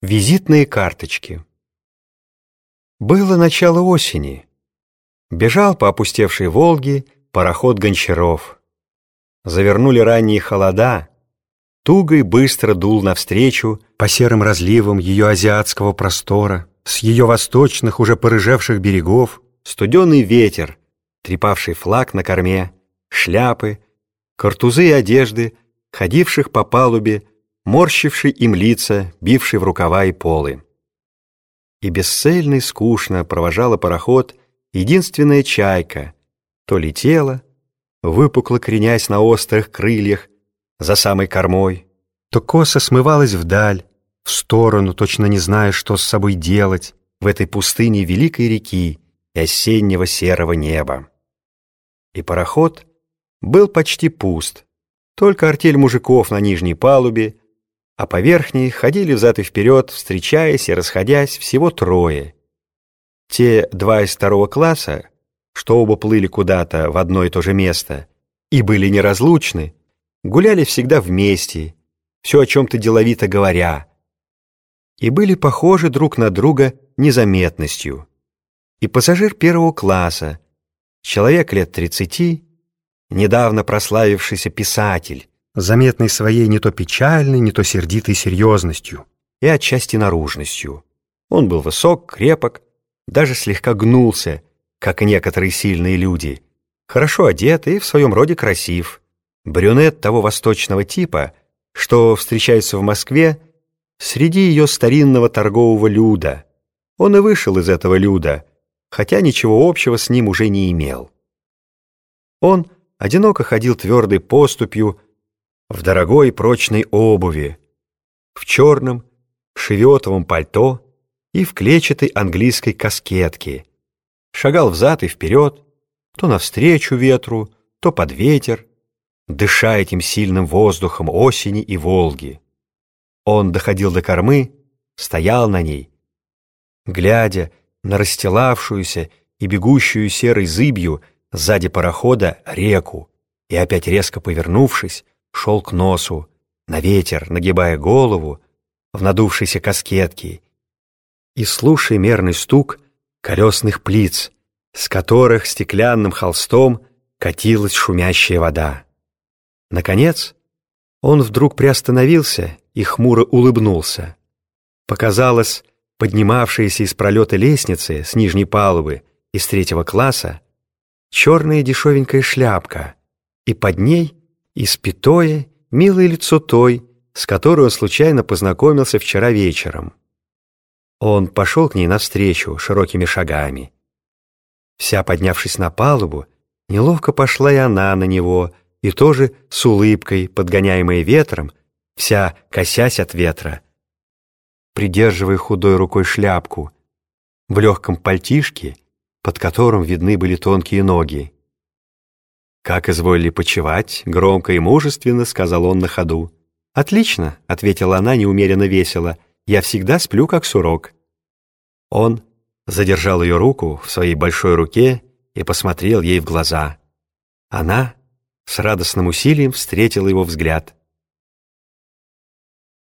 Визитные карточки. Было начало осени. Бежал по опустевшей Волге пароход Гончаров. Завернули ранние холода. Туго и быстро дул навстречу по серым разливам ее азиатского простора, с ее восточных, уже порыжевших берегов, студеный ветер, трепавший флаг на корме, шляпы, картузы и одежды, ходивших по палубе, морщивший им лица, бивший в рукава и полы. И бесцельно и скучно провожала пароход единственная чайка, то летела, выпукло кренясь на острых крыльях за самой кормой, то косо смывалась вдаль, в сторону, точно не зная, что с собой делать в этой пустыне великой реки и осеннего серого неба. И пароход был почти пуст, только артель мужиков на нижней палубе а по верхней ходили взад и вперед, встречаясь и расходясь, всего трое. Те два из второго класса, что оба плыли куда-то в одно и то же место, и были неразлучны, гуляли всегда вместе, все о чем-то деловито говоря, и были похожи друг на друга незаметностью. И пассажир первого класса, человек лет тридцати, недавно прославившийся писатель, заметный своей не то печальной, не то сердитой серьезностью и отчасти наружностью. Он был высок, крепок, даже слегка гнулся, как некоторые сильные люди, хорошо одет и в своем роде красив. Брюнет того восточного типа, что встречается в Москве среди ее старинного торгового люда. Он и вышел из этого люда, хотя ничего общего с ним уже не имел. Он одиноко ходил твердой поступью, в дорогой прочной обуви, в черном шеветовом пальто и в клетчатой английской каскетке. Шагал взад и вперед, то навстречу ветру, то под ветер, дыша этим сильным воздухом осени и Волги. Он доходил до кормы, стоял на ней, глядя на расстилавшуюся и бегущую серой зыбью сзади парохода реку, и опять резко повернувшись, шел к носу, на ветер, нагибая голову в надувшейся каскетке и слушая мерный стук колесных плиц, с которых стеклянным холстом катилась шумящая вода. Наконец, он вдруг приостановился и хмуро улыбнулся. Показалось, поднимавшаяся из пролета лестницы с нижней палубы из третьего класса черная дешевенькая шляпка, и под ней испятое, милое лицо той, с которой он случайно познакомился вчера вечером. Он пошел к ней навстречу широкими шагами. Вся поднявшись на палубу, неловко пошла и она на него, и тоже с улыбкой, подгоняемой ветром, вся косясь от ветра, придерживая худой рукой шляпку, в легком пальтишке, под которым видны были тонкие ноги. «Как изволили почевать?» — громко и мужественно сказал он на ходу. «Отлично», — ответила она неумеренно весело. «Я всегда сплю, как сурок». Он задержал ее руку в своей большой руке и посмотрел ей в глаза. Она с радостным усилием встретила его взгляд.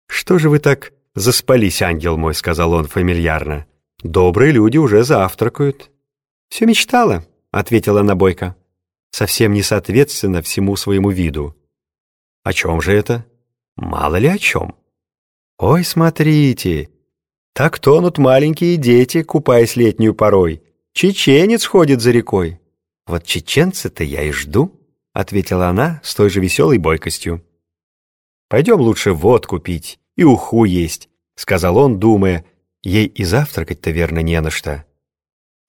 «Что же вы так заспались, ангел мой?» — сказал он фамильярно. «Добрые люди уже завтракают». «Все мечтала», — ответила она бойко совсем не соответственно всему своему виду. О чем же это? Мало ли о чем. Ой, смотрите, так тонут маленькие дети, купаясь летнюю порой. Чеченец ходит за рекой. Вот чеченца-то я и жду, ответила она с той же веселой бойкостью. Пойдем лучше водку пить и уху есть, сказал он, думая, ей и завтракать-то верно не на что.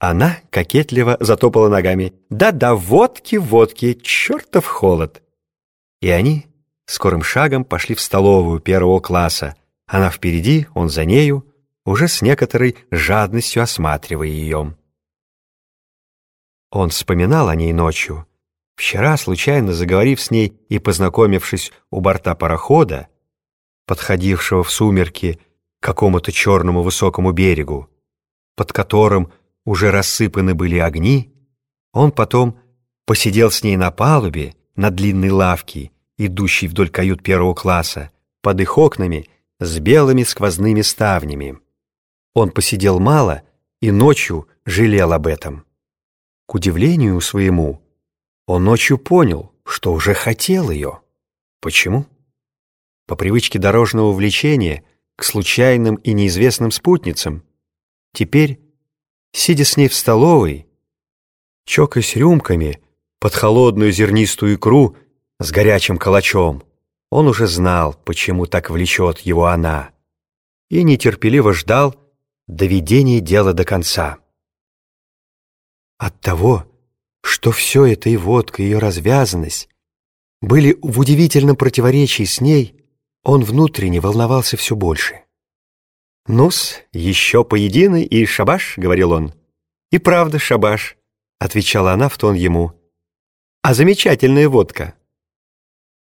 Она кокетливо затопала ногами. «Да-да, водки, водки, чертов холод!» И они скорым шагом пошли в столовую первого класса. Она впереди, он за нею, уже с некоторой жадностью осматривая ее. Он вспоминал о ней ночью. Вчера, случайно заговорив с ней и познакомившись у борта парохода, подходившего в сумерки к какому-то черному высокому берегу, под которым уже рассыпаны были огни, он потом посидел с ней на палубе, на длинной лавке, идущей вдоль кают первого класса, под их окнами, с белыми сквозными ставнями. Он посидел мало и ночью жалел об этом. К удивлению своему, он ночью понял, что уже хотел ее. Почему? По привычке дорожного влечения к случайным и неизвестным спутницам. Теперь, сидя с ней в столовой, чокаясь рюмками под холодную зернистую икру с горячим калачом, он уже знал, почему так влечет его она, и нетерпеливо ждал доведения дела до конца. От того, что все это и водка, и ее развязанность были в удивительном противоречии с ней, он внутренне волновался все больше. «Ну-с, еще поедины и шабаш», — говорил он. «И правда шабаш», — отвечала она в тон ему. «А замечательная водка».